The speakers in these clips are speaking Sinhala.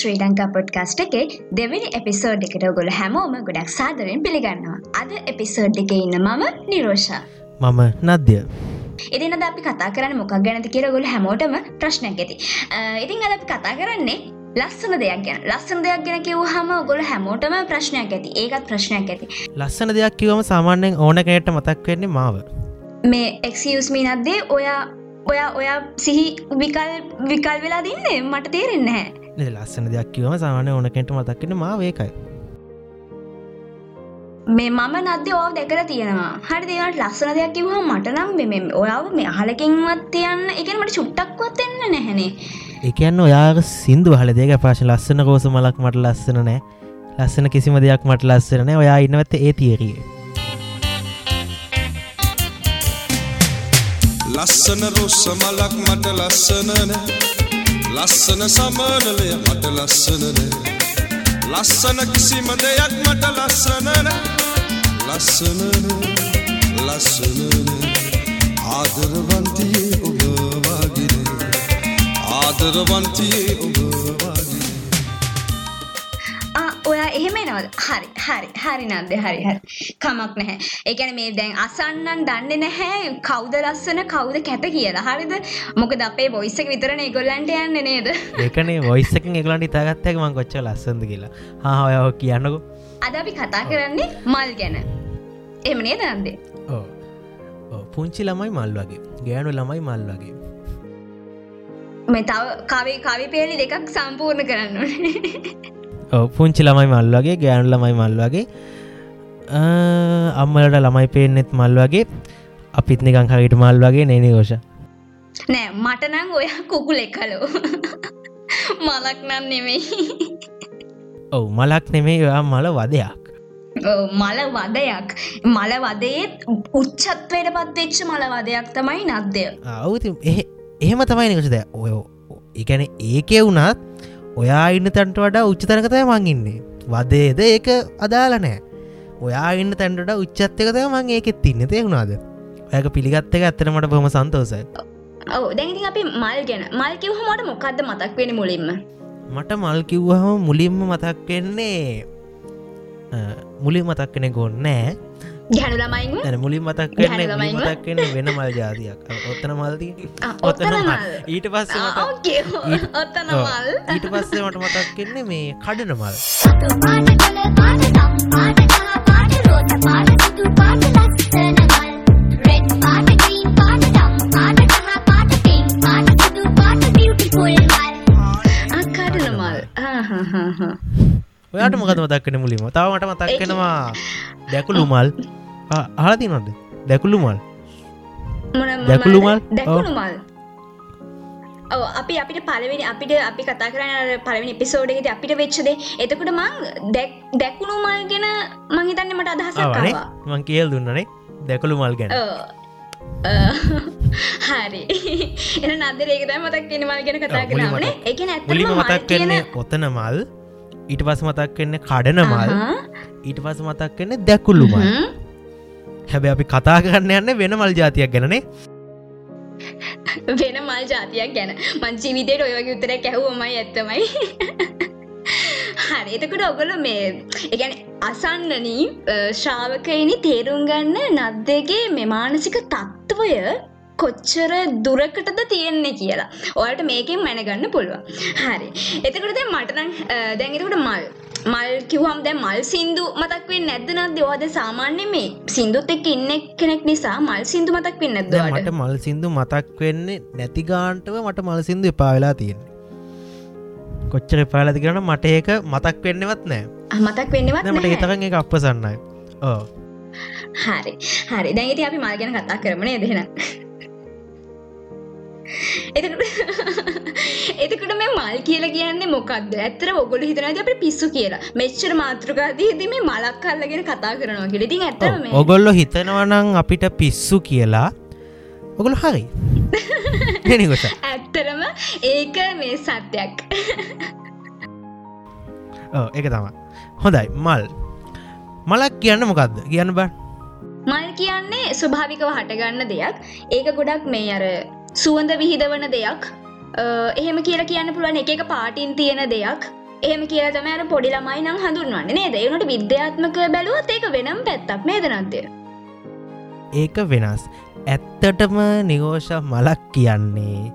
කියලා ශ්‍රී ලංකා පොඩ්කාස්ට් එකේ දෙවැනි එපිසෝඩ් එකට ගොල හැමෝම ගොඩක් සාදරෙන් පිළිගන්නවා. අද එපිසෝඩ් එක ඉන්න මම නිරෝෂා. මම නද්‍ය. ඉතින් අද අපි කතා කරන්න මොකක් ගැනති කියර ගොල හැමෝටම ප්‍රශ්නයක් ඇති. ඉතින් අද අපි කතා කරන්නේ ලස්සන දෙයක් ගැන. ලස්සන දෙයක් ගැන කිව් හම ගොල හැමෝටම ප්‍රශ්නයක් ඇති. ඒකත් ප්‍රශ්නයක් ඇති. ලස්සන දෙයක් කිවම සාමාන්‍යයෙන් ඕන කෙනට මතක් වෙන්නේ මාව. මේ එක්සියස්මී නද්දේ ඔයා ඔයා ඔයා සිහි විකල් විකල් වෙලා දින්නේ මට තේරෙන්න හැ ලස්සන දෙයක් කිවම සාමානය ඕනකට මතක්කෙන මාවේකයි මේ මම නද්‍ය ඕව දෙකර තියෙනවා. හරි දෙවට ලස්සන දෙයක් කිවහ මට නම් මෙම ඔයාව මේ අහලකින්වත් යන්න එකන මට චුට්ටක්වත් එන්න නැහැනේ. එකන්න ඔයා සිින්දු හල දෙක පාශ ලස්සන කෝස මලක් මට ලස්සන නෑ. ලස්සන කිසිම දෙයක් මට ලස්සන ඔයා ඉන්නවත්ත ඒ තිේරියේ ලස්සන රුස්ස මලක් මට ලස්සනන ලස්සන සමනලය මට ලස්සනන ලස්සන කිසිම දෙයක් මට ලස්සනන ලස්සනන ලස්සනන ආදරවන්තියේ ඔබවාගෙන ආදරවන්තියේ ඔබවාගෙන නවද හරි හරි හරි නන්ද හරි හරි. කමක් නැහැ. එකන මේ දැන් අසන්නන් දන්න නැහැ කෞද ලස්සන කවුද කැත කියලා. හරිද? මොකද අපේ බොයිස්සක විතරන ගොල්ලන්ට යන්න නේද? ඒකනේ වොයිස්සකින් එකලන්ට ඉතාගත්තක මං කොච්ච ලස්සද කියලා. හා ඔය කියන්නකු. අද අපි කතා කරන්නේ මල් ගැන. එමනේ දන්දේ ඕ පුංචි ළමයි මල් වගේ. ගෑනු ළමයි මල් වගේ. මේ තව කවේ කවි පේලි දෙකක් සම්පූර්ණ කරන්න පුංචි ළමයි මල් වගේ ගෑනු ළමයි මල් වගේ. අම්මලට ළමයි පේනෙත් මල් වගේ. අපිත් නිකං හරිට මල් වගේ නෙන ගෝෂ නෑ මටනං ඔය කුකුල එකලෝ. මලක් නම් නෙමෙයි. ඔවු මලක් නෙමේ ඔයා මල වදයක්. මල වදයක්. මල වදේ උච්චත්වයට පත්වෙච්ච මල වදයක් තමයි නද්දය අවති එහෙම තමයි නිකසද ඔය එකැන ඒකෙ වුණත් ඔයා ඉන්න තැන්ට වඩා උච්චතනකතය මං ඉන්නේ. වදේද ඒක අදාලනෑ ඔයා ඉන්න තැන්ට උච්චත්තකතය මං ඒකෙත් තින්න තේරුණාද ඇක පිළිගත්තක ඇත්තනමට බොම සන්තෝසයි ඔව දැති අපි මල් ගැන. මල් කිවහ මට මොකක්ද මතක් වෙන මුලින්ම? මට මල් කිව්වහම මුලින්ම මතක් වෙන්නේ මුලින් මතක් කෙනෙ ගොන්නෑ ගැනු ළමයින් ඇන මුලින් මතක් මතක් වෙන වෙන මල් ජාතියක්. ඔත්තන මල්දී ඔත්තන ඊට පස්ස ඔත්තන මල්. ඊට පස්සේ මට මතක් කෙන්නේ මේ කඩන මල්. ඔයාට මොකද මතක්කන මුලින්ම? තාවට මතක්කෙනවා දැකුළු මල් ආලති නොද දැකුළු මල්. දැකුළු මල්? දැකුණු මල්. අපි අපිට පලවෙනි අපිට අපි කතා කරන පලවෙනි පිසෝඩගෙද අපිට වෙච්චදේ එතකට මං දැකුණු මල් ගැන මංහිතන්න මට අදහසක්වා මං කියල් දුන්නනේ දැකුළු මල් ගැන. හරි. එ නද ඒකත මතක් කියෙන මල් ගැන කතා කරන එක මුලිම මතක් කරන්නේ ඔතන මල්. ඊට පස මතක් කන්නේ කඩන මල්. ඊට පස මතක් කන්නේ දැකුල්ලු මල් හැබැ අපි කතා කරන්න යන්න වෙන මල් ජාතියක් ගැනනේ වෙන මල් ජාතියක් ගැන. මංචි විදයට ඔයගේ උත්තර කැහුවමයි ඇත්තමයි. හරි එතකට ඔගොල මේ එකැන අසන්නනී ශ්‍රාවකයිනි තේරුම් ගන්න නද්දගේ මේ මානසික තත්ත්වය කොච්චර දුරකටද තියෙන්නේ කියලා. ඔයාට මේකින් මැනගන්න පුළුව හරි. එතකට දැ මටනං දැඟෙකට මල්. මල් කිව්හම් දැ මල් සිින්දු මතක්වේ නැද්දනත් දෙවාද සාමාන්‍ය මේ සිින්දුත් එක් ඉන්න කෙනෙක් නිසා මල් සිින්දු මතක් වෙන්න මට මල් සිින්දු මතක් වෙන්නේ නැතිගාන්ටව මට මල් සිින්දු එපාවෙලා තියෙන්නේ. කොච්චර පාලති කරන මට ඒක මතක් වෙන්නවත් නෑ මතක් වෙන්නවත් මට ඒතරන් එක අපසන්නයි ඕ හරි. හරි. දැඟති අපි මල් ගැන කතා කරමන දෙෙන එතකට මේ මල් කියල කියන්න මොකක්ද ඇතර ඔගොල හිතනද අප පිස්සු කියලා. මෙච්චර මාතෘකාදීද මේ මලක් කල්ලගෙන කතා කරනවා කියල. ඉතින් ඇතම ඔගොල්ලො හිතනවනං අපිට පිස්සු කියලා ඔගොල හරි. ඇත්තරම ඒක මේ සත්‍යයක්. ඒක තම හොඳයි මල්. මලක් කියන්න මොකක්ද කියන්න බ. මල් කියන්නේ ස්වභාවිකව හටගන්න දෙයක්. ඒක ගොඩක් මේ අර සුවඳ විහිදවන දෙයක්. එහෙම කියලා කියන්න පුළුවන් එක පාටින් තියෙන දෙයක්. එහෙම කියලා තම අර පොඩි ළමයි නම් හඳුන්වන්නේ නේද? ඒනට විද්‍යාත්මක බැලුවත් ඒක වෙනම් පැත්තක් නේද නද්දය ඒක වෙනස්. ඇත්තටම නිගෝෂ මලක් කියන්නේ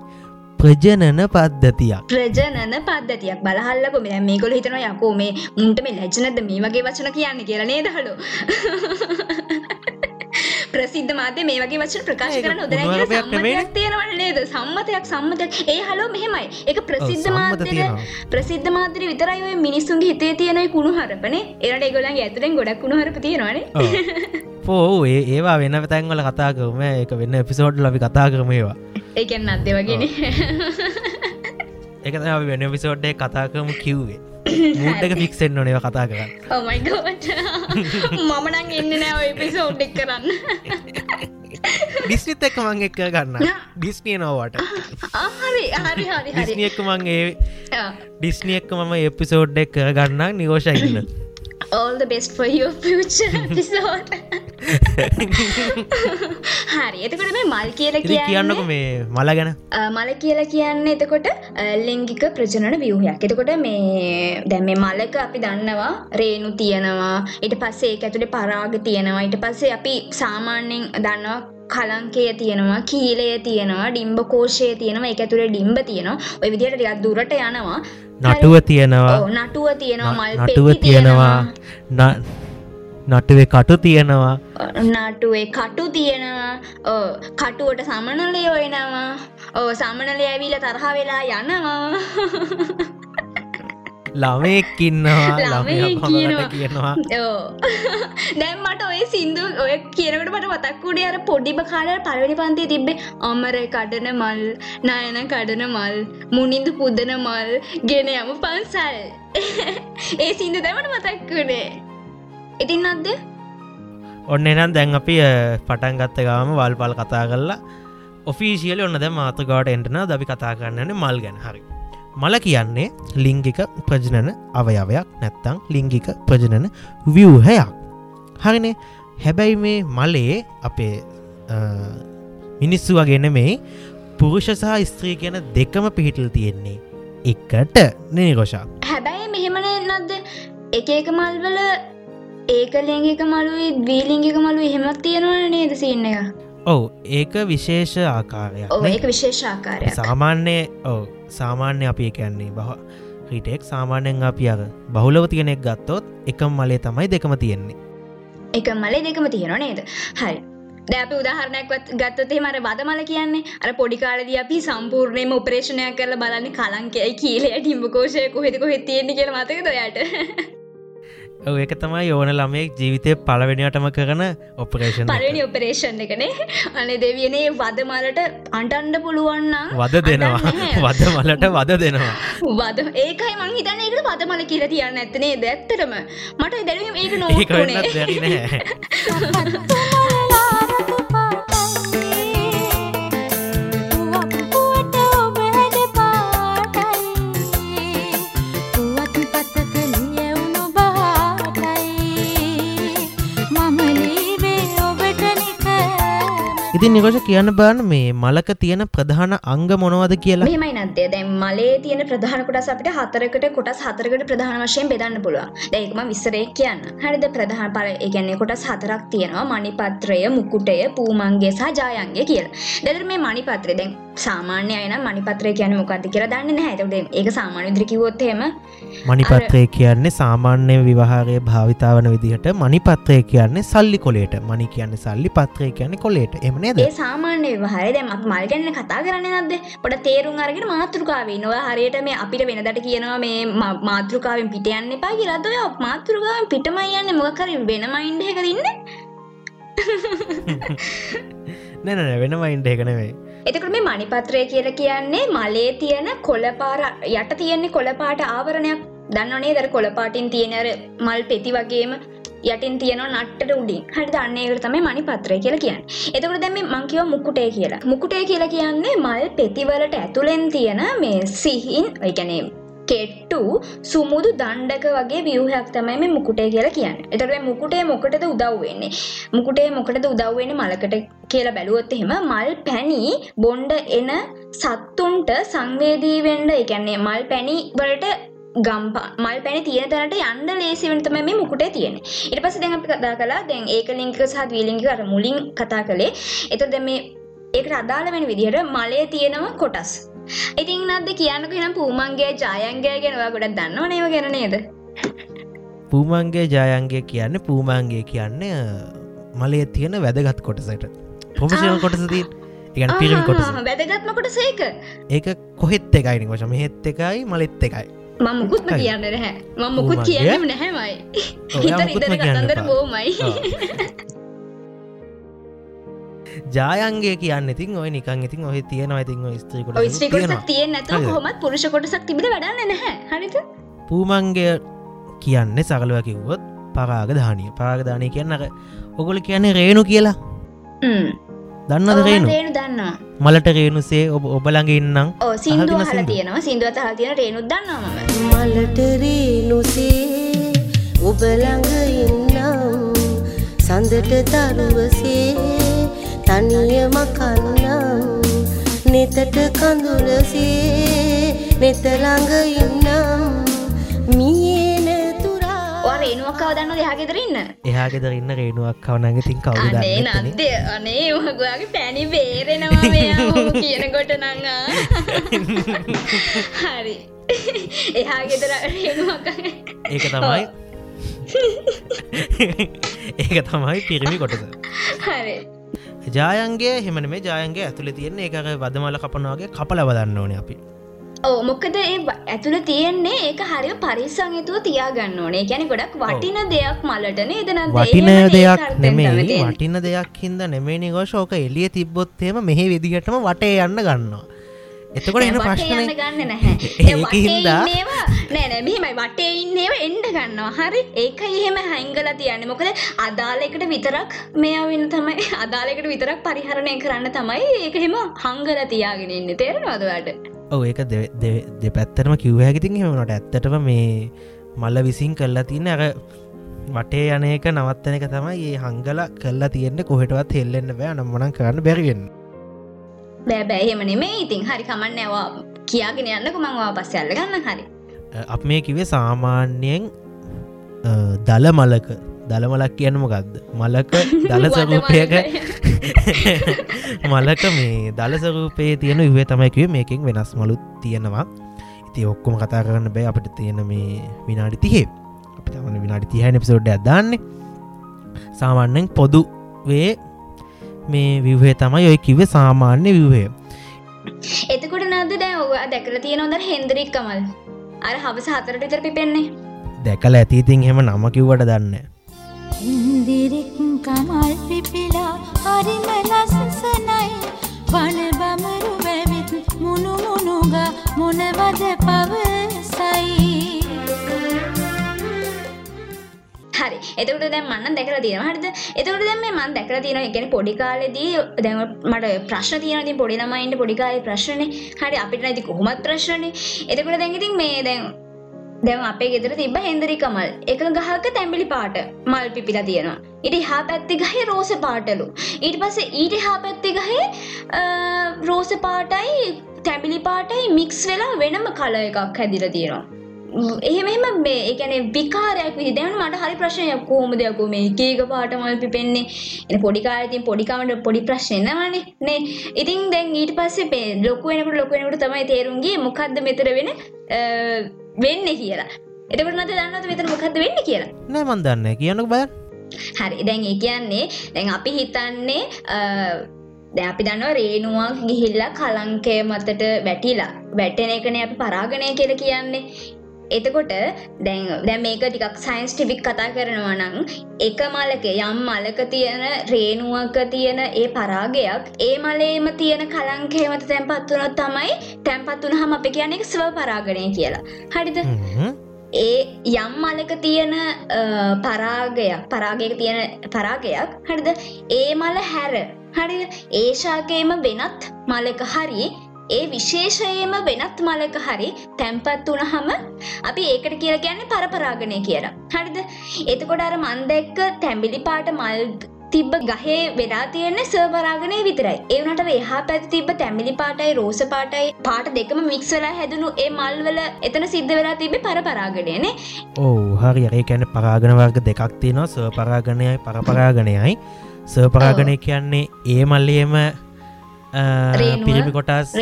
ප්‍රජනන පද්ධතියක්. ප්‍රජනන පද්ධතියක්. බලහල්ලකො මෙ. මේකොල හිතන යකෝ මේ මුන්ට මේ ලැජනද මේ වගේ වචන කියන්න කියලා නේද? හලු ප්‍රසිද්ධ මාධ්‍ය මේ වගේ වචන ප්‍රකාශ කරන පුදුමාරයක් සම්මතයක්. තියෙනවන නේද? සම්මතයක් සම්මතයක්. ඒ හලෝ මෙහෙමයි. එක ප්‍රසිද්ධ තියෙනවා. ප්‍රසිද්ධ මාධ්‍යර විතරයි ඔය මිනිස්සුන්ගේ හිතේ තියෙන කුණු හරපනේ. එරට ගොලන් ඇතුරෙන් ගොඩක් කුණු හරප තියෙනවානේ. පෝ ඒ ඒවා වෙන තැන්වල කතා කරම. එක වෙන්න එපිසෝඩ් ලබි කතා කරම ඒවා. ඒකැන් අත්දේ වගෙන එක අපි වෙන පිසෝඩ්ඩේ කතා කරම කිව්වේ මුට්ක ෆික්සෙන් නොනව කතා ඔමයිගෝට මමනං එන්න නෑ ඔය පිසෝඩ් එක් කරන්න. ඩිස්නිත් එක්ක මං එක්ක ගන්න. ඩිස්නිය නොවට ආ, හරි හරි හරි හරි. ඩිස්නිය එක්ක මං ඒ ආ. ඩිස්නිය එක්ක මම එපිසෝඩ් එක් කරගන්න නිගෝෂයින්න all the best for your future episode. හරි. එතකොට මේ මල් කියල කියන්නක කියන්න මේ මල ගැන. මල කියලා කියන්න එතකොට ලිංගික ප්‍රජනන වියහයක්. එතකොට මේ දැ මේ මලක අපි දන්නවා රේනු තියෙනවා. ඉට පස්සේ ඇතුළේ පරාග තියෙනවා. ඊට පස්සේ අපි සාමාන්‍යෙන් දන්නවා කලංකය තියෙනවා කීලය තියෙනවා ඩිම්බ කෝෂය තියෙනවා. එක ඇතුළේ ඩිම්බ තියෙනවා. ඔය විදියට ටිකක් දුරට යනවා නටුව තියෙනවා. නටුව තියෙනවා නටුව තියෙනවා. නටුවේ කටු තියෙනවා. නටුවේ කටු තියෙනවා. කටුවට සමනලය ඔයනවා ඕ සමනලය ඇවිල තරහ වෙලා යනවා ළමයෙක්කින්නවා ළමයෙක් ළමය කියනවා. දැම් මට ඔය සිින්දු ඔය කියනකට මට මතක්කුඩේ අර පොඩිබ කාලර පලවනි පන්තිය තිබ්බේ අමර කඩන මල් නයන කඩන මල් මුනින්දු පුදන මල් ගෙන යම පන්සල්. ඒ සිින්දු දැමට මතක්කුණේ ඉතින් අත්ද ඔන්න එනම් දැන් අපි පටන් ගත්ත ගාම වල් පල් කතා කරලා ඔෆිසිියල ඔන්න දැ මාතකාට එන්ටන දබි කතා කරන්නන මල් ගැන. හරි මල කියන්නේ ලිංගික ප්‍රජනන අවයවයක් නැත්තං ලිංගික ප්‍රජනන වියහයක්. හරිනේ? හැබැයි මේ මලේ අපේ අ, මිනිස්සු වගෙන මේ පුරුෂ සහ ස්ත්‍රී කියන දෙකම පිහිටල් තියෙන්නේ එකට. නේගොෂා හැබැයි මෙහෙමන එන්නත්ද එක එක මල්වල ඒක ලිංගික මලුයි දීලිංගික මලු එහෙමත් තියෙනවන නේද සින්න එක? ඔවු ඒක විශේෂ නේ. ඒක විශේෂාකාරයක් සාමාන්‍ය ඔව සාමාන්‍ය අපි කියන්නේ බහ රිටෙක් සාමාන්‍යෙන් අපි අර බහුලව තියෙනෙක් ගත්තොත් එකම් මලේ තමයි දෙකම තියෙන්නේ. එක මලේ දෙකම තියෙනවා නේද? හරි. දැප උදාහරණයක්වත් ගත්තතේ මර බදමල කියන්නේ අර පොඩිකාලද අපි සම්පූර්ණයම උපරේෂණයක් කරල බලන්න කලංකයයි කියලේ ටිම්බකෝෂය කොහෙද කොහෙ තියෙන්නේ කියල මතක යට ඔව් ඒක තමයි ඕන ළමයෙක් ජීවිතය පලවෙනිටම කරන ඔපරේෂන් පලනි ඔපරේෂන් එකනේ අනේ දෙවියනේ වදමලට අන්ටන්ඩ පුළුවන්නම් වද දෙනවා. වද මලට වද දෙනවා. වද ඒකයි මං හිතන්න ඒකට පදමල කියල තියන්න ඇත්තනේ දැත්තටම මට දැනුම් ඒක නෑ ඉතින් නිකොෂ කියන්න බාන මේ මලක තියෙන ප්‍රධාන අංග මොනවද කියලා? මෙමයි නත්තේ දැන් මලේ තියෙන ප්‍රධාන කොටස් අපිට හතරකට කොටස් හතරකට ප්‍රධාන වශයෙන් බෙදන්න පුළුවන්. දැන් ඒකම විස්තරේ කියන්න. හරිද? ප්‍රධාන පල ඒ කියන්නේ කොටස් හතරක් තියෙනවා. මණිපත්‍රය මුකුටය පූමංගය සහ ජායංගය කියලා. දැන් මේ මණිපත්‍රය දැන් සාමාන්‍ය අය නම් මණිපත්‍රය කියන්නේ මොකක්ද කියලා දන්නේ නැහැ. ඒක සාමාන්‍ය එහෙම මනිපත්‍රය කියන්නේ සාමාන්‍ය විවාහරය භාවිතාවන විදිහට මනිපත්‍රය කියන්නේ සල්ලි කොලේට මනි කියන්නේ සල්ලි පත්‍රය කියන්නේ කොලේට එමනේද ඒ සාමාන්‍ය විවාහය දැන් අපි මල් ගැන කතා කරන්නේ නැද්ද? පොඩ තේරුම් අරගෙන මාතෘකාවේ ඉන්නවා. හරියට මේ අපිට වෙනදට කියනවා මේ මාතෘකාවෙන් පිට යන්න එපා කියලා. අද ඔය මාතෘකාවෙන් පිටමයි යන්නේ මොකක් හරි වෙන මයින්ඩ් එකක ඉන්නේ. නැන වෙන මයින්ඩ එකනවේ එතකොට මේ මණිපත්‍රය කියලා කියන්නේ මලේ තියෙන කොළපාර යට තියෙන්නේ කොළපාට ආවරණයක් දන්නවනේ දර කොළපාටින් තියෙන අර මල් පෙති වගේම යටින් තියෙනවා නට්ටට උඩින්. හරි දන්න ඒකට තමයි මණිපත්‍රය කියලා කියන්නේ. එතකොට දැන් මේ මං කියව මුකුටේ කියලා. මුකුටේ කියලා කියන්නේ මල් පෙතිවලට ඇතුලෙන් තියෙන මේ සිහින් ඒ කියන්නේ කෙට්ටු සුමුදු දණ්ඩක වගේ වියහයක් තමයි මේ මුකුටේ කියලා කියන්න. එතට මුකුටේ මොකටද උදව්වෙන්නේ මුකුටේ මොකටද උදව්වෙන්නේ මලකට කියලා බැලුවොත් එහෙම මල් පැණි බොන්්ඩ එන සත්තුන්ට සංවේදී වෙන්ඩ එකන්නේ මල් පැණි වලට ගම්පා මල් පැනි තියෙන තැනට යන්න ලේසිවෙනතම මේ මුකුටේ තියෙන ඉට පස දැන් අපි කතා කලා දැන් ඒක ලිංක සහ දීලිංග අර මුලින් කතා කළේ. එත දැ මේ ඒකට අදාළ වෙන විදිහට මලය තියෙනවා කොටස්. ඉතින් නද කියන්නක නම් පූමන්ගේ ජයන්ගය ගෙනවා ගොඩක් දන්නව නව ගැන නේද? පූමන්ගේ ජයන්ගේ කියන්න පූමන්ගේ කියන්න මලය තියෙන වැදගත් කොටසට. ප්‍රොෆෙෂනල් කොටසදී ඉගන පිරිමි කොටස. වැදගත්ම කොට සේක ඒක කොහෙත් එකයිනි වශම හෙත් එකයි මලෙත් එකයි මම මුකුත්ම. කියන්න නැහැ. මම මුකුත්? කියන්නම නැහැමයි හිත කියන්න කතන්දර. බෝමයි ජායන්ගේ කියන්න ඉතින් ඔය නිකන් ඉතින් ඔහ තියෙනවා ඉතින් ස්ත්‍රීකොට ඔයි ස්ත්‍රී කොටසක් තියෙන් නැතුව හරිද? කොහොමත් පුරුෂ කොටසක් තිබට වැඩන්න නැහැ හරිත පූමන්ගේ කියන්නේ සකලව කිව්වොත් පරාග දානය. පාගධානය කියන්න ඔගොල කියන්නේ රේණු කියලා දන්නද රේනු දන්නවා. මලට රේනුසේ ඔබ ඔබලඟ ඉන්නම්. අහගෙන හල සින්දු. තියෙනවා. සිින්දුව හල තියෙන රේනුත් දන්නවාම මලටරේනුසේ ඔබළඟ ඉන්නම්. සඳට තරුවසේ තනියම කන්නම්. නෙතට කඳුලසේ නෙතළඟ ඉන්නම්. ඔ රේනුවක්කාව දන්න දෙහගෙදර ඉන්න? එහාගෙදර ඉන්න රේනුවක් කවනග තින් දන්න නන්ද අනේ ඔහගගේ පැණි බේරෙනවා කියනකොට නංගා හරි. එහා ගෙදර රේනුවක් ඒක තමයි. ඒක තමයි පිරිමි කොටස. හරි. ජායන්ගේ හෙමන මේ ජායන්ගේ ඇතුළ තියෙන්නේ ඒකර වදමල කපනවාගේ කපල වදන්න ඕන අපි ඕ මොකද ඒ ඇතුළ තියෙන්නේ ඒක හරි පරිසංහිතුව තියාගන්න ඕනේ. ගැන ගොඩක් වටින දෙයක් මලටන එදන වටින දෙයක් නෙමේ වටින දෙයක් හින්ද නෙමේනි ගෝෂෝක එලිය තිබ්බොත්තේම මෙහි විදිහටම වටේ යන්න ගන්නවා. එතකොට එන ප්‍රශ්නය ගන්න නැහැ. ඒක හින්දා- ඒවා නෑනෑ මෙහෙමයි. වටේ ඉන්නේව එන්ඩ ගන්නවා. හරි? ඒක එහෙම හැංගල තියන්න. මොකද අදාලෙකට විතරක් මෙයාවෙන තමයි අදාලෙකට විතරක් පරිහරණය කරන්න තමයි ඒක හෙම හංගල තියාගෙන ඉන්න. තේරෙනවදවට ඔව ඒක දෙපැත්තරම කිව්ව හැකිතින් හෙමනට ඇත්තටම මේ මල්ල විසින් කල්ලා තියන්න අර වටේ යනක නවත්තන එක තමයි ඒ හංගල කල්ලා තියෙන්න්න කොහෙටවත් හෙල්ලෙන්න බෑ. නම්මනන් කරන්න බැරිවෙන්න බෑබෑහෙම නෙමේ ඉතින් හරි කමන්න ඇවා කියාගෙන යන්නක මංවා පස්ස අල්ල ගන්න හරි. අප මේ කිවේ සාමාන්‍යයෙන් දල මලක දළමලක් කියන්නම ගත්ද මලක දලසරූපයක මලක මේ දලසරූපේ තියෙන විවේ තමයිකිවේ මේකින් වෙනස් මලුත් තියෙනවා. ඉති ඔක්කොම කතා කරන්න බෑ. අපිට තියෙන මේ විනාඩි තිහේ. අපි තමන විනාඩි තිහන පිසෝඩ්ඩ ඇදන්නේ සාමාන්‍යෙන් පොදු වේ මේ විවහේ තමයි ඔය කිවේ සාමාන්‍ය විවහය එතකොට නද දැ ඔව දැකල තියෙන ොද හෙන්දරික් කමල්? අර හවස හතරට විතර පිපෙන්නේ. දැකල ඇතිඉතින් හෙම නමකිව්වට දන්න ඉන්දිරික් කමල් පිපිලා හරිම ලස්සනයි වන බමරු වැවිත් මුණුමුණුග මොනවද පවසයි? හරි. එතකට දැ මන්න දැකල තියෙන හරිද? එතකට දැම මන් දැකල තියෙන ගැන පොඩිකාලෙදී දැම මට ප්‍රශ්න තියනති පොඩිනමයින්ට පොඩිකාල ප්‍රශ්න හරි අපිට නැති කොහොමත් ප්‍රශ්නය එතකට දැඟඉතින් මේ දැන් දැන් අපේ ගෙදර තිබ හෙන්දරි කමල්. එක ගහක තැම්බිලි පාට මල් පිපිලා තියෙනවා. ඉට හා පැත්ති ගහේ රෝස පාටලු. ඊට පස ඊට හා පැත්ති ගහේ රෝස පාටයි තැබිලි පාටයි මික්ස් වෙලා වෙනම කල එකක් හැදිල තියෙනවා. එහෙමම මේ එකන විකාරයක් විදි දැවන මට හරි ප්‍රශ්නයක් කෝම දෙයක්කු මේ ඒකේක පාටමල් පිපෙන්නේ? එ පොඩිකාරතින් පොඩිකාමට පොඩි ප්‍රශ්නයනවානේ නේ? ඉතින් දැන් ඊට පස්සේ පේ ලොකුවෙනකට ලොකුවෙනකට තමයි තේරුන්ගේ මොකක්ද මෙතර වෙන අ, වෙන්න කියලා. එතකට නත දන්නත මෙතර මොකක්ද වෙන්න කියලා? නෑ මන්දන්න කියනක් බය හරි. දැන් ඒ කියන්නේ දැන් අපි හිතන්නේ අ, දැන් අපි දන්නවා රේනුවක් ගිහිල්ලා කලංකය මතට වැටිලා. වැටෙන එකනේ අපි පරාගණය කියල කියන්නේ. එතකොට දැන් දැ මේක ටිකක් සයින්ස් ටිපික් කතා කරනවා නම් එක මලක යම් මලක තියෙන රේනුවක තියෙන ඒ පරාගයක් ඒ මලේම තියෙන කලංකය මත තැන්පත් වනොත් තමයි තැන්පත් වන හම අපි කියන්නේ ස්ව පරාගණය කියලා. හරිද? ඒ යම් මලක තියෙන අ, පරාගයක් පරාගයක තියෙන පරාගයක් හරිද ඒ මල හැර හරි ඒශාකයම වෙනත් මලක හරි ඒ විශේෂයම වෙනත් මලක හරි තැන්පත් වුණහම අපි ඒකට කියලා කියන්නේ පරපරාගණය කියලා. හරිද? එතකොට අර මන් දැක්ක තැඹිලි පාට මල් තිබ්බ ගහේ වෙලා තියෙන්නේ සර්පරාගණය විතරයි. ඒ වුණාට අර එහා පැත්තේ තිබ්බ තැඹිලි පාටයි රෝස පාටයි පාට දෙකම මික්ස් වෙලා හැදුණු ඒ මල් වල එතන සිද්ධ වෙලා තිබ්බේ පරපරාගණයනේ. ඕ හරි ඒ කැන පරාගණ වර්ග දෙකක් තියෙනවා සපරාගණයයි පරපරාගණයයි සපරාගණය කියන්නේ ඒ මල්ලියම පිරිමි කොටස්.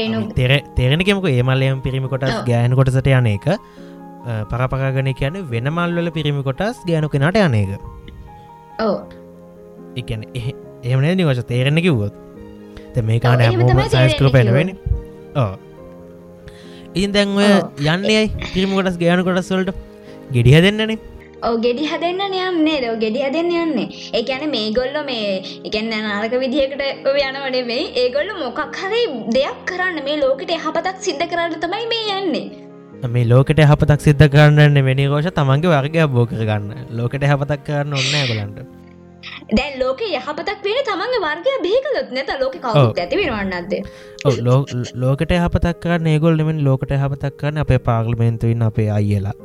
තෙරෙන කෙමක ඒ මල්ලයම පිරිමි කොටස්. ගෑන කොටසට යන එක පරපරාගණය කියන්නේ වෙන මල්වල පිරිමි කොටස් ගෑනු කෙනට යන එක ඔව්. එකන එහමන නිවශ තේරෙන කිව්වොත්. ත මේ කාන ඔව්, එහෙම තමයි සයිස්කල පැනවෙන ඕ ඉතින් දැන් ඔය ඔව්. යන්නේ පිරිමි කොටස් ගෑනු කොටස් වලට? ගෙඩිහ දෙන්නනේ ගෙඩි හදන්න යන්නේ දව ගෙඩි හදන්න යන්නේ. ඒකැන මේ ගොල්ල මේ එකන්න නාරක විදිහකට යනවනේ මේ ඒගොල්ල මොකක් හරි දෙයක් කරන්න මේ ලෝකට යහපතක් සිද්ධ කරන්න තමයි මේ යන්නේ. මේ ලෝකට හපතක් සිද්ධ කරන්න වෙනි රෝෂ තමන්ගේ වර්ගයක් බෝ කරගන්න. ලෝකට හපතක් කරන්න ඔන්න ගොලන්ට දැන් ලෝක යහපතක් වෙන තමන්ගේ වර්ගය බේකලොත් නැත. ලෝක කවුත්. ඇති වෙනවන්නත්ද ලෝකට හපතක් කරන්න ඒගොල්ලමෙන් ලෝකට හපතක් කරන්න අපේ පාගලිමෙන්තුවන්න අපේ අයියලා.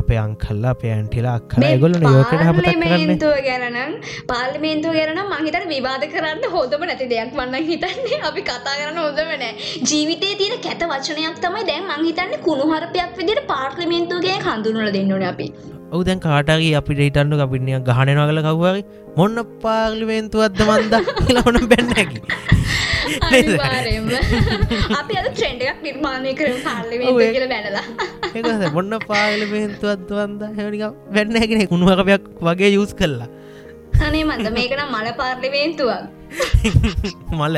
අපේ අංකල්ල අපේ ඇන්ටිලා අක්කල ගොල්ල ලෝකට හපතක් කරන්න. පාර්ලිමේන්තුව ගැන මහිතන විවාද කරන්න හොදම නැති දෙයක් වන්න හිතන්නේ. අපි කතා කරන්න හොදම නෑ. ජීවිතේ තියෙන කැත වචනයක් තමයි දැන් මංහිතන්න කුණුහරපයක් විදිට පාර්ලිමේන්තුවගේ හඳුනල දෙන්නන අපි ඔවු දැන් කාටගේ අපිට ඉටන්නු අපිනිය ගහනනවා කල කව්වගේ මොන්න පාගලිමේන්තුවත්ද මන්ද ලවන බැන්නකි මොන්න පාගලිමේන්තුවත්වන්ද හැනික වැන්න හැගෙන කුණුවකපයක් වගේ යුස් කරලා අනේ මන්ද මේක නම් මල පාර්ලිමේන්තුවක් මල.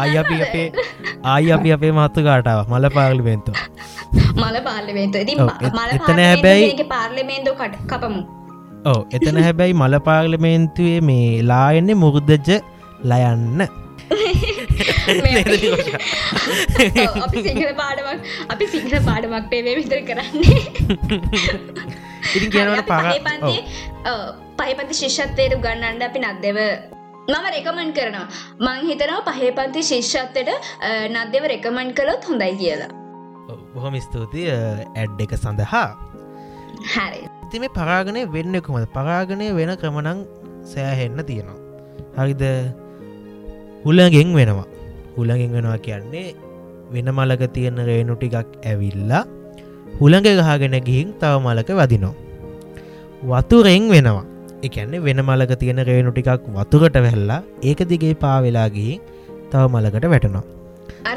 ආය අපි? අපේ ආය අපි අපේ මත්තු කාටාව. මල පාගලිමේන්තුව මල පාර්ලිමේන්තුව මල එතන හැබැයි- පාර්ලිමේන්තුවේ පාර්ලිමේන්තුව කට කපමු. ඕ එතන හැබැයි මල පාගලිමේන්තුවේ මේ ලායන්නේ. මුරුද්ධජ ලයන්න අපි- සිංහල පාඩමක් අපි සිංහල පාඩමක් පේවේ විතර කරන්නේ. ඉතින් කියනවට පා පන්ති පහිපති ශිෂ්‍යත්වයට ගන්නන්ඩ අපි නද්දව මම රෙකමන් කරනවා. මං හිතනවා පහේ පන්ති ශිෂ්‍යත්වයට නද්දව රෙකමන් කළොත් හොඳයි කියලා. බොහොම ස්තුතියි ඇඩ් එක සඳහා. හැරි. ඉති මේ පරාගණය වෙන්න කොමද පරාගණය වෙන ක්‍රමණං සෑහෙන්න තියෙනවා. හරිද? හුලගෙන් වෙනවා. හුලගෙන් වෙනවා කියන්නේ වෙන මලක තියෙන රේනු ටිකක් ඇවිල්ලා හුළඟ ගහගෙන ගිහින් තව මලක වදිනෝ වතුරෙන් වෙනවා එකන්නේ වෙන මලක තියෙන රේනු ටිකක් වතුරට වැල්ලා ඒක දිගේ පාවෙලා ගිහින් තව මලකට වැටනවා.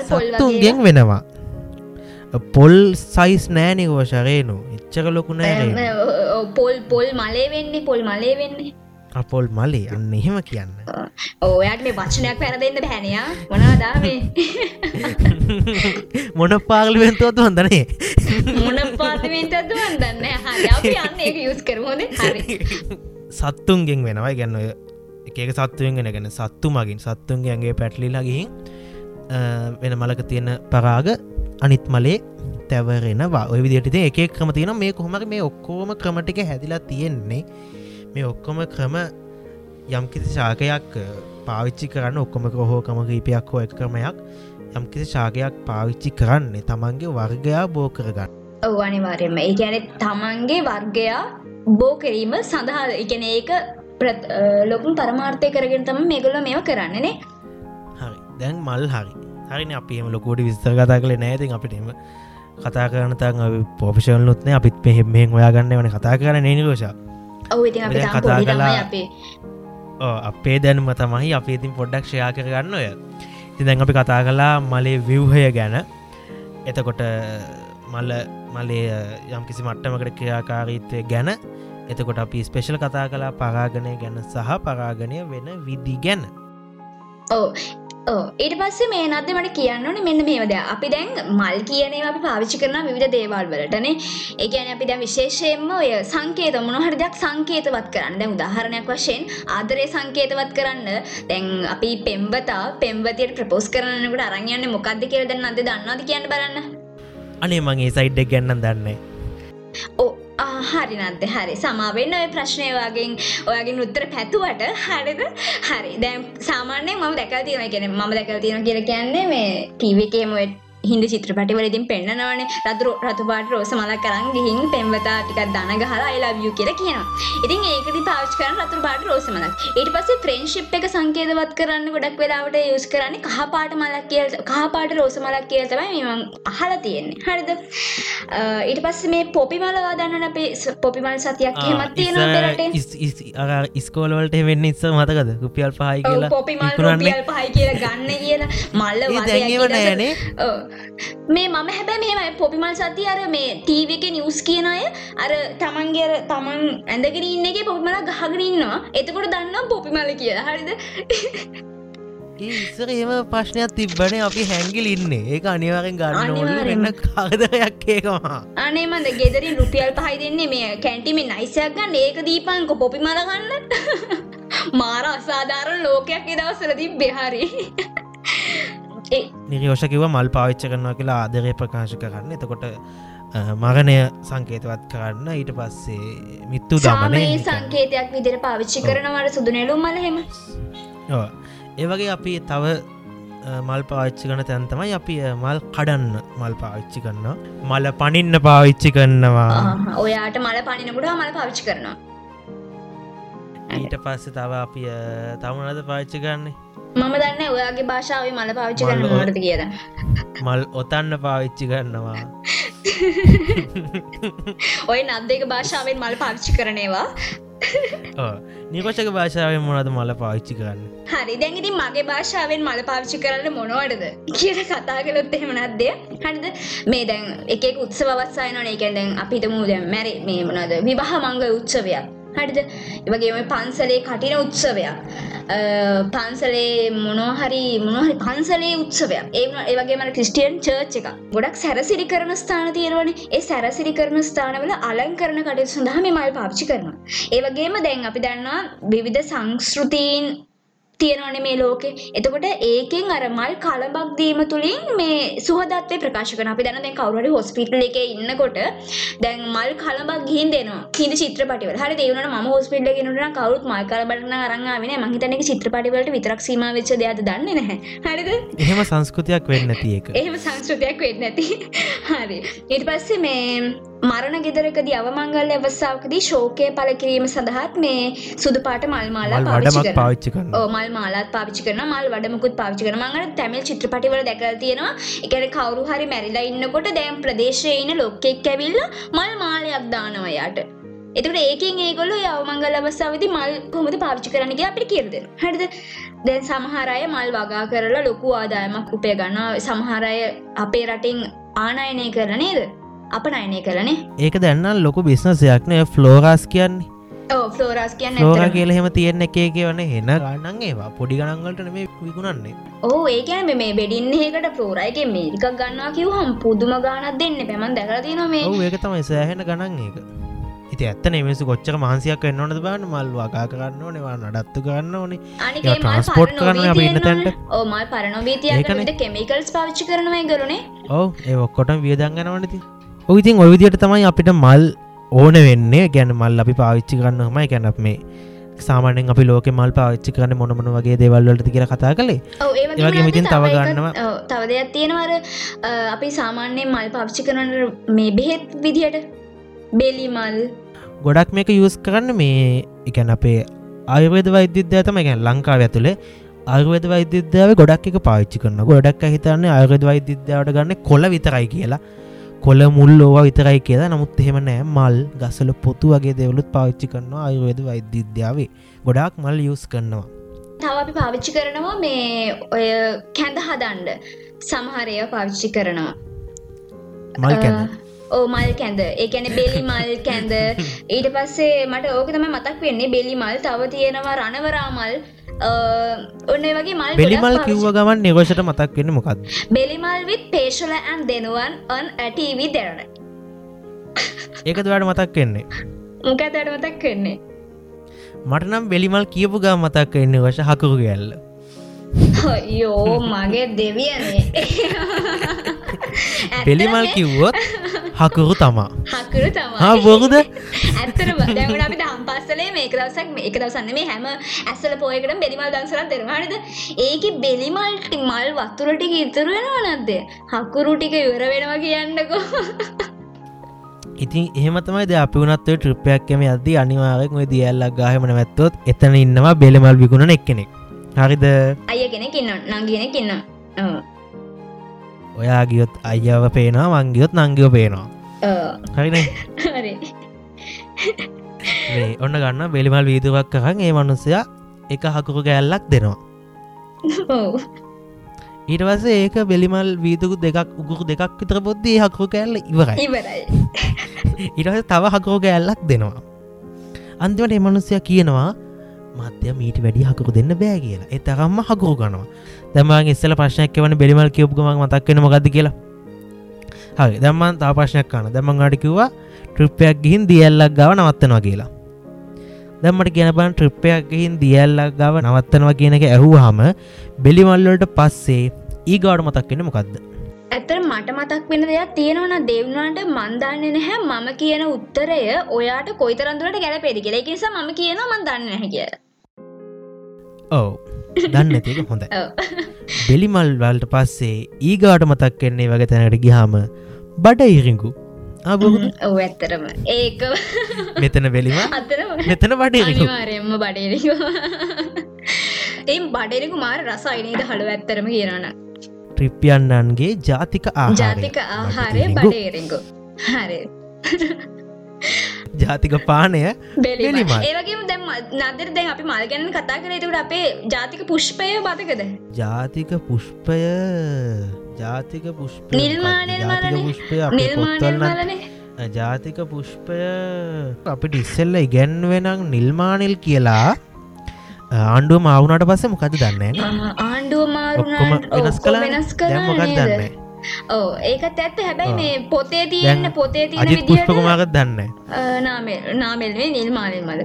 සත්තුන්ගෙන් වෙනවා. පොල් සයිස් නෑනිකෝෂරේනු එච්චක ලොකු නෑ පොල් පොල් මලේ වෙන්නේ පොල් මලේ වෙන්නේ. අපොල් මලේ. අන්න එහෙම කියන්න. ඕයට මේ වචනයක් පැරදෙන්න බැනයා මොනාදාමේ මොන පාගලිවෙන්තුවතු හොඳනේ මොන අපි යන්න ඒක යුස් කරමෝද හරි සත්තුන්ගෙන් වෙනවා. ගැන්න ඔය එකක සත්තුවෙන් ගෙන ගැන සත්තු මගින්. සත්තුන්ගේ ඇගේ පැටලිලා ගිහින් වෙන මලක තියෙන පරාග අනිත් මලේ තැවරෙනවා. ඔය විදිට එක ක්‍රම තියෙන මේ කොහොමර මේ ඔක්කෝම ක්‍රමටික හැදිලා තියෙන්නේ. මේ ඔක්කොම ක්‍රම යම්කිසි ශාකයක් පාවිච්චි කරන්න ඔක්කොම කොහෝ කම කීපයක් හෝ එක ක්‍රමයක් යම්කිසි ශාකයක් පාවිච්චි කරන්නේ තමන්ගේ වර්ගයා බෝ කරගන්න. ඔව අනිවාර්යම ඒ ගැන තමන්ගේ වර්ගයා බෝ කිරීම සඳහා එකන ඒක ලොකුම් පරමාර්ථය කරගෙන තම මේගොල්ල මේව කරන්නනේ හරි. දැන් මල් හරි. හරින අපේම ලොකෝට විස්තර කතා කළ නෑති අපිටම කතා කරන තන් පොෆිෂල් නුත්න අපිත් මෙහෙ මෙෙන් ඔයාගන්න වන කතා කරන නනිකෝෂ ඔව කතා කළා. අපේ අපේ දැනුම තමයි අප ඉතින් පොඩ්ඩක් ෂයා කරගන්න ඔය. ති දැන් අපි කතා කලා මලේ විව්හය ගැන. එතකොට මල්ල මලේ යම් කිසි මට්ටමකට ක්‍රියාකාරීත්වය ගැන. එතකොට අපි ස්පේෂල් කතා කලා පරාගණය ගැන සහ පරාගණය වෙන විදි ගැන. ඕ ඕ ඊට පස්සේ මේ නද මට කියන්නන මෙන්න මේවද අපි දැන් මල් කියනේ අපි පාවිච්චි කරන විවිධ දේවල් වලටනේ. ඒගැන අපි දැ විශේෂයෙන්ම ඔය සංකේත මොනහට දෙයක් සංකේතවත් කරන්න. දැ උදාහරණයක් වශයෙන් ආදරය සංකේතවත් කරන්න. දැන් අපි පෙම්බතා පෙම්වතියට ප්‍රපෝස් කරන්නකට අරංයන්න මොකක්ද කියල දැන් අද දන්නවාද කියන්න බලන්න. අනේ මගේ සයිඩ්ඩක් ගැන්න දන්නේ. ඕ හරි නත්ද හරි. සමාවෙන්න ඔය ප්‍රශ්නය වගෙන් ඔයගෙන් උත්තර පැතුවට හරිද? හරි. දැම් සාමාන්‍ය ම දැකල් තියෙන කියෙන ම දැකල් තියෙන කියල කියන්නේ මේ ටීවකේම හින්දි චිත්‍රපටිවලදින් පෙන්න්නනවනේ රතුර රතුපාට රෝස මලක් කරන් ගිහින් පෙම්වතා ටිකක් දන ගහලා අයිලවිය කියල කියනවා. ඉතින් ඒකති පාච් කරන රතුර පාට රෝස මලක්. ඊට පස්සේ ෆ්‍රෙන්ශිප් එක සංකේතවත් කරන්න ගොඩක් වෙලාවට යස් කරන්නේ කහපාට මලක් කියල් කහපාට රෝස මලක් කියල තමයි මෙම අහලා තියෙන්නේ. හරිද? ඊට පස්ස මේ පොපි මලවා දන්න අපේ පොපිමල් සතියක් හෙමත් තියෙනවා පෙරටේ ඉස්කෝලවලට වෙන්න ඉස්ස මතකද? රුපියල් පහයි කියලා පොපිමල් ඉක්ුණන්නේ? රුපියල් පහයි කියලා ගන්න කියලා. මල්ල ඒ දැන්ගේව නෑනේ මේ මම හැබැ මේම පොපිමල් සති අර මේ ටීව එක නිවස් කියන අය අර තමන්ගේ අර තමන් ඇඳගෙන ඉන්නගේ පොපිමල ගහගෙන ඉන්නවා. එතකොට දන්නම් පොපිමල කියලා. හරිද? ඒ ඉස්සර එම ප්‍රශ්නයක් තිබ්බන අපි හැංගිල ඉන්න. ඒක අනිවාරෙන් ගන්න. වෙන්න කාදයක් ඒකවා අනේමද ගෙදරින් රුපියල් පහයි දෙන්නේ මේ කැන්ටිමේ නයිසයක් ගන්න. ඒක දීපංක පොපි මලගන්න මාර අසාධාරණ ලෝකයක් එදවසලදී බෙහරි නිරිෝෂකිව මල් පාවිච්ච කරනවා කියලා ආදරය ප්‍රකාශ කරන්න. එතකොට මරණය සංකේතවත් කරන්න. ඊට පස්සේ මිත්තු සාමයේ සංකේතයක් විදිර පාවිච්චි කරනවට සුදු නෙලුම් මලහෙම ඒවගේ අපි තව මල් පාවිච්චි කන තැන්තමයි අපි අ, මල් කඩන්න මල් පාවිච්චි කරන්න මල පනින්න පාවිච්චි කරනවා. ඔයාට මල පනිනකුට මල පාවිච්චි කරනවා. ඊට පස්සේ තව අපි තමුණද පාවිච්චි කරන්නේ මම දන්න ඔයාගේ භාෂාව මල පාවිච්චි කරන මොනද කියද මල් ඔතන්න පාවිච්චි කරනවා. ඔය නද්දක භාෂාවෙන් මල් පාවිච්චි කරනවා. නිකොෂක භාෂාවෙන් මොනද මල පාවිච්චි කරන්න? හරි දැන්ඉතින් මගේ භාෂාවෙන් මල පාවිච්චි කරන්න මොනවටද කියන කතා කලොත් එහෙමනත්දේ හරිද? මේ දැන් එක උත්සවස්සායන ඒකැන් දැන් අපිතමූ දැන් මැරි මේ මොනද විවාහ මංග උත්සවයක් හරිද? ඒවගේම පන්සලේ කටින උත්සවයක්. අ, පන්සලේ මොනෝහරි මොනහරි පන්සලේ උත්සවයක්. ඒ ඒවගේම ක්‍රිස්ටියන් චර්ච් එක ගොඩක් සැරසිරි කරන ස්ථාන තියෙනවනේ. ඒ සැරසිරි කරන ස්ථානවල අලංකරන කටයුතු සඳහා මේ මල් පාවිච්චි කරනවා. ඒ වගේම දැන් අපි දන්නවා විවිධ සංස්කෘතීන් තියෙනවනේ මේ ලෝකෙ. එතකොට ඒකෙන් අර මල් කලබක් දීම තුළින් මේ සුහදත්වය ප්‍රකාශ කරන අපි දැන දැන් කවුරු හරි හොස්පිටල් එකේ ඉන්නකොට දැන් මල් කලබක් ගිහින් දෙනවා. හින්දි චිත්‍රපටිවල හරි ඒ වුණාට මම හොස්පිටල් එකේ ඉන්නකොට නම් කවුරුත් මල් කලබක් නම් අරන් ආවේ නැහැ මං හිතන්නේ ඒක චිත්‍රපටි වලට විතරක් සීමා වෙච්ච දෙයක්ද දන්නේ නැහැ හරිද? එහෙම සංස්කෘතියක් වෙන්න ඇති ඒක. එහෙම සංස්කෘතියක් වෙන්න ඇති හරි. ඊට පස්සේ මේ මරණ ගෙදරකදී අවමංගල්‍ය අවස්ථාවකදී ශෝකය පළ කිරීම සඳහාත් මේ සුදු පාට මල් මාලා මල් පාවිච්චි ඕ මල් මාලාත් පාවිච්චි කරන මල් වඩමකුත් පාවිච්චි කරන මඟට තැමිල් චිත්‍රපටිවල දැකල් තියෙනවා. එකන කවරු හරි මැරිලා ඉන්නකොට දැම් ප්‍රදේශය ඉන්න ලොක්කෙක් ඇවිල්ල මල් මාලයක් දානවා යාට එතකට ඒකින් ඒගොල්ල යවමංගල අවස්සාවදි මල් කොමද පාවිච්චි කරන්නගේ අපිට කියරද හරිද? දැන් සමහරය මල් වගා කරලා ලොකු ආදායමක් උපය ගන්නවා සමහරය අපේ රටින් ආනයනය කරන නේද අප නයනය කරනේ. ඒක දැන්නල් ලොකු බිස්නසයක්නය ෆ්ලෝරස් කියන්නේ. ඕ ෆ්ලෝරස් කියන්න ඇතරම. කියල හෙම තියෙන එකේ වන. හෙන ගන්නන් ඒවා. පොඩි ගණන්ගලට මේ විකුණන්නේ. ඕ ඒකන මේ බෙඩින්නේකට ෆ්ලෝරයික මේරිකක් ගන්නවා කිවහම් පුදුම ගානත් දෙන්න පැමන් දැකරතින මේ. ඒක තමයි සෑහෙන ගණන් ඒක. ඉති ඇත්තන මිසු කොච්චක මාන්සියක් වෙන්න ඕනද බන්න මල් වගා කරන්න ඕනවා නඩත්තු කරන්න ඕනේ. පරණ කරන්න ඉන්න නොවී තැනට. තියෙනවනේ. ඕ මල් පරණොබී ඒකනේ. තියකට කෙමිකල්ස් පාවිච්චි කරනවා ගරුණේ ඔව ඒ ඔක්කොටම වියදංගනවනති ඔයිතින් ඔය විදියට තමයි අපිට මල් ඕන වෙන්නේ. ගැන මල් අපි පාවිච්චි කරන්න හමයි ගැනක් මේ සාමානෙන් අපි ලෝක මල් පාවිච්චි කරන මොනමන වගේ දේවල්වලට කියර කතා කළේ. ඔව් ඒ ඒ වගේම ඉතින් තව ගන්නවා. තව දෙයක් තියෙනවර අපි සාමාන්‍යයෙන් මල් පාවිච්චි කරන මේ බෙහෙත් විදියට. බෙලි මල්. ගොඩක් මේක යස් කරන්න මේ එකැන අපේ අයවේද වෛද්‍යද්‍යා තම ගැන් ලංකාව ඇතුළේ අයවේද වෛද්‍යද්‍යාව ගොඩක් එක පාච්චි කරන ගොඩක් හිතන්නේ අයවේද වෛද්‍යද්‍යාවට ගන්න කොල විතරයි කියලා කොල මුල් ඕවා විතරයි කියලා. නමුත් එහෙම නෑ. මල් ගසල පොතු වගේ දෙවලුත් පාවිච්චි කරනවා අයවේද වෛද්‍යද්‍යාවේ ගොඩක් මල් යස් කරනවා. තව අපි පාවිච්චි කරනවා මේ ඔය කැඳ හදන්ඩ සමහරය පාවිච්චි කරනවා. මල් කැන ඕ මල් කැඳ. ඒකැන බෙලි මල් කැඳ. ඊට පස්සේ මට ඕක තම මතක් වෙන්නේ. බෙලි මල්. තව තියෙනවා රණවරා මල්. අ, ඔන්න වගේ මල් බෙලිමල් කිව්ව ගමන් නිවශට මතක් වෙන්න මොකක්ද Belimal with Peshala and Denuwan on ATV Derana ඒක දවාට මතක් වෙන්නේ? මොක ඇතට මතක් වෙන්නේ? මටනම් බෙලිමල් කියපු ගා මතක් වෙන්න වශ හකුරු ගැල්ල. යෝ මගේ දෙවියනේ. බෙලිමල් කිව්වොත් හකුරු තමා. හකුරු හා තමයි බොකුද ඇත්තර දැවට අපි දම් පස්සලේ මේක දවසක් මේක දවසන්න මේ හැම ඇස්සල පෝයකට බෙලිමල් දන්සරත් දෙරවානද ඒක බෙලිමල්ටි මල් වත්තුරටික ඉතුරු වෙනවා නද්දේ හකුරු ටික ඉවර වෙනවා කියන්නකෝ. ඉතින් එහෙමතමයි ද අපි වනත්ව ට්‍රිප්පයක්කම අද අනිවාරෙක් ඔය දියල්ලක් ගාහමන ඇත්තොත් එතන ඉන්නවා බෙලිමල් විකුණ එක්කෙනෙක්. හරිද? අය කෙනෙක් ඉන්න නංගියෙනෙක් ඉන්න ඔයා ගියොත් අයව පේනවා වංගියොත් නංගියෝ පේනවා. හරි. මේ ඔන්න ගන්න බෙලිමල් වීදුවක් කරන් ඒ මනුස්සයා එක හකුරු කෑල්ලක් දෙනවා. ඔව්. ඊටවස ඒක බෙලිමල් වීදුකු දෙකක් උගුරු දෙකක් විතර පොද්දී හකුරු කෑල්ල ඉවරයි. ඉටස තව හකුරු කෑල්ලක් දෙනවා. අන්තිමට එමනුස්සය කියනවා මත්‍ය මීට වැඩි හකුරු දෙන්න බෑ කියලා. එ තරම්ම හකුරු ගනවා. දැමන් ඉස්සල ප්‍රශ්නයක් වන බෙලිමල් කියපුගමක් මතක්වෙන මොකද කියලා? හරි. දම්මන් තා ප්‍රශ්නයක් කන දැමන් අඩිකිව්වා ට්‍රිප්පයක් ගිහින් දියල්ලක් ගව නවත්තනවා කියලා. දැම්මට කියන බන් ට්‍රිප්පයක් ගිහින් දියල්ලක් ගව නවත්තනවා කියන එක ඇහූහම බෙලිමල්ලට පස්සේ ඊගාඩ මතක්වෙන මොකක්ද ඇතර මට මතක් වෙන දෙයක් තියෙනවන දෙවුණට මන්දන්න නැහැ මම කියන උත්තරය ඔයාට කොයිතරන්දුරට ගැලපෙදි කියලා. එක නිසා මම කියනවා මන් දන්න නැහැ කිය ඔව. දන්න ඇතික හොඳ. බෙලිමල් වල්ට පස්සේ ඊගාට මතක් කෙන්නේ වගේ තැනට ගිහාම බඩ ඉරිංගු ඇත්තරම ඒක මෙතන බෙලිම මෙතන බඩ අනිවාරයෙන්ම බඩේරිකු එම් බඩෙරකු මාර රස අයිනීද හළු ඇත්තරම කියරන ට්‍රිප්පියන්නන්ගේ ජාතික ආහාරය. ජාතික ආහාරය බඩ. බඩේරිකු හරි ජාතික පානය බෙලිමල්. ඒවගේ දැම් නදර දැන් අපි මල් ගැන කතා කරේතුට අපේ ජාතික පුෂ්පය බතකද? ජාතික පුෂ්පය ජාතික පුෂ්ප නිර්මාණය ජාතික පුෂ්පය අපිට ඉස්සෙල්ල ඉගැන්වෙනං නිල්මානිල් කියලා. ආණ්ඩුව මවුනට පස්සේ මොකද දන්න? ආණ්ඩුව මාරුණාට වෙනස් කලා වෙනස් කලා දන්න ඕ ඒකත් ඇත්ත. හැබැයි. මේ පොතේ තියන්න පොතේ විදිහට පුෂ්පකුමාගත් දන්න නාමෙල්වේ නිල්මානල් මල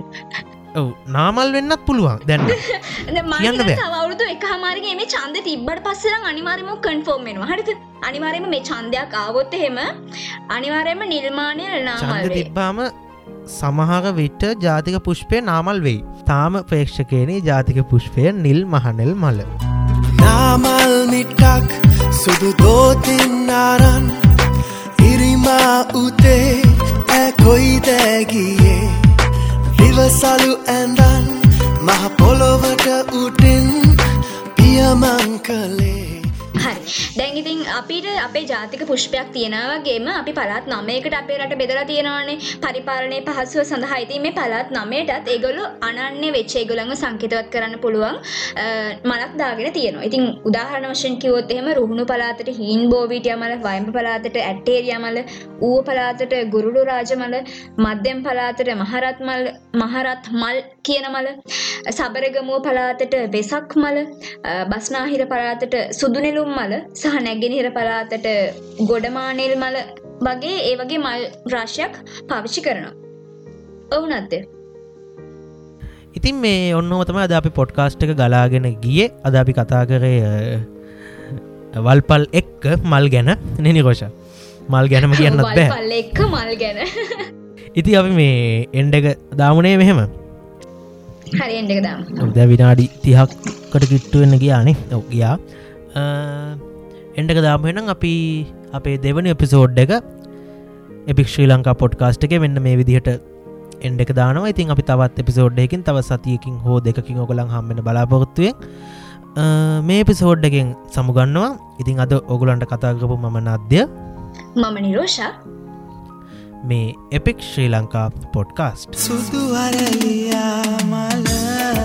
ඔව නාමල් වෙන්නත් පුළුවන් දැන්න. අවුරුදු එක හමාරගේ මේ චන්ද තිබ්බට පස්සර අනිවාරම කන්ෆෝර්ම් වෙනවා. හරිත අනිවාරයම මේ චන්දයක් ආවොත් එහෙම අනිවාරයම නිර්මාණය නාමල්වේ තිබ්බාම සමහර විට ජාතික පුෂ්පය නාමල් වෙයි. තාම ප්‍රේක්ෂකයනේ ජාතික පුෂ්පය නිල් මහනෙල් මල නාමල් මිට්ටක් සුදු දෝතින්නරන් ඉරිමා උතේ ඇකොයි දැගියේ රිවසලු ඇඳන් මහ පොළොවට උටින් පියමං කළේ. හරි දැන්ඉතින් අපිට අපේ ජාතික පුෂ්පයක් තියෙනවගේම අපි පලත් නමයකට අපේ රට බෙදලා තියෙනවානේ. පරිපාලනය පහසුව සඳහා ඉතින් මේ පලත් නමයටත් ඒගොල්ලු අනන්‍ය වෙච්චේගොළඟ සංකිතවත් කරන්න පුළුවන් අ, මලක් දාගෙන තියෙනවා. ඉතින් උදාහරණ වශයෙන් කිව්වොත් එහෙම රුහුණු පලාතට හීන් බෝවිටිය මල වයඹ පලාතට ඇටේරිය මල ඌව පලාතට ගුරුඩු රාජමල මධ්‍යම් පලාතට මහරත් මල් මහරත් මල් කියන මල සබරගමුව පලාතට වෙසක් මල බස්නාහිර පලාතට සුදුනෙලුම් මල සහ නැගෙනහිර පලාතට ගොඩමානෙල් මල වගේ ඒ වගේ මල් රාශයක් පාවිච්චි කරනවා. ඔවුනත්ද ඉතින් මේ ඔන්නෝ තම අද අපි පොඩ්කාස්ට් එක ගලාගෙන ගිය. අද අපි කතා කරේ වල්පල් එක්ක මල් ගැන. නෙනිකෝෂ මල් ගැනම කියන්නත් බෑ. එක්ක මල් ගැන. ඉති අපි මේ එන්ඩක දාමනේ මෙහෙම හරි එන්ඩක ද විනාඩි තිහක්කට කිට්ටුවෙන්න ගියානේ. ඔව ගියා. එන්ඩක දාමහෙනම් අපි අපේ දෙවනි එපිසෝඩ් එක එපික් ශ්‍රී ලංකා පොඩ්කාස්ට් එක මෙන්න මේ විදිහට එන්ඩ එක දානවා. ඉතින් අපි තවත් එපිසෝඩ්ඩයකින් තව සතියකින් හෝ දෙකින් ඔගලන් හම්මෙන බලාපොරොත්තුවෙන් මේ පිසෝඩ් එකෙන් සමුගන්නවා. ඉතින් අද ඔගුලන්ට කතාගපු මම නද්‍ය. මම නිරෝෂා මේ එපික් ශ්‍රී ලංකා පොඩ්කාස්ට් සුදු අරලියා මල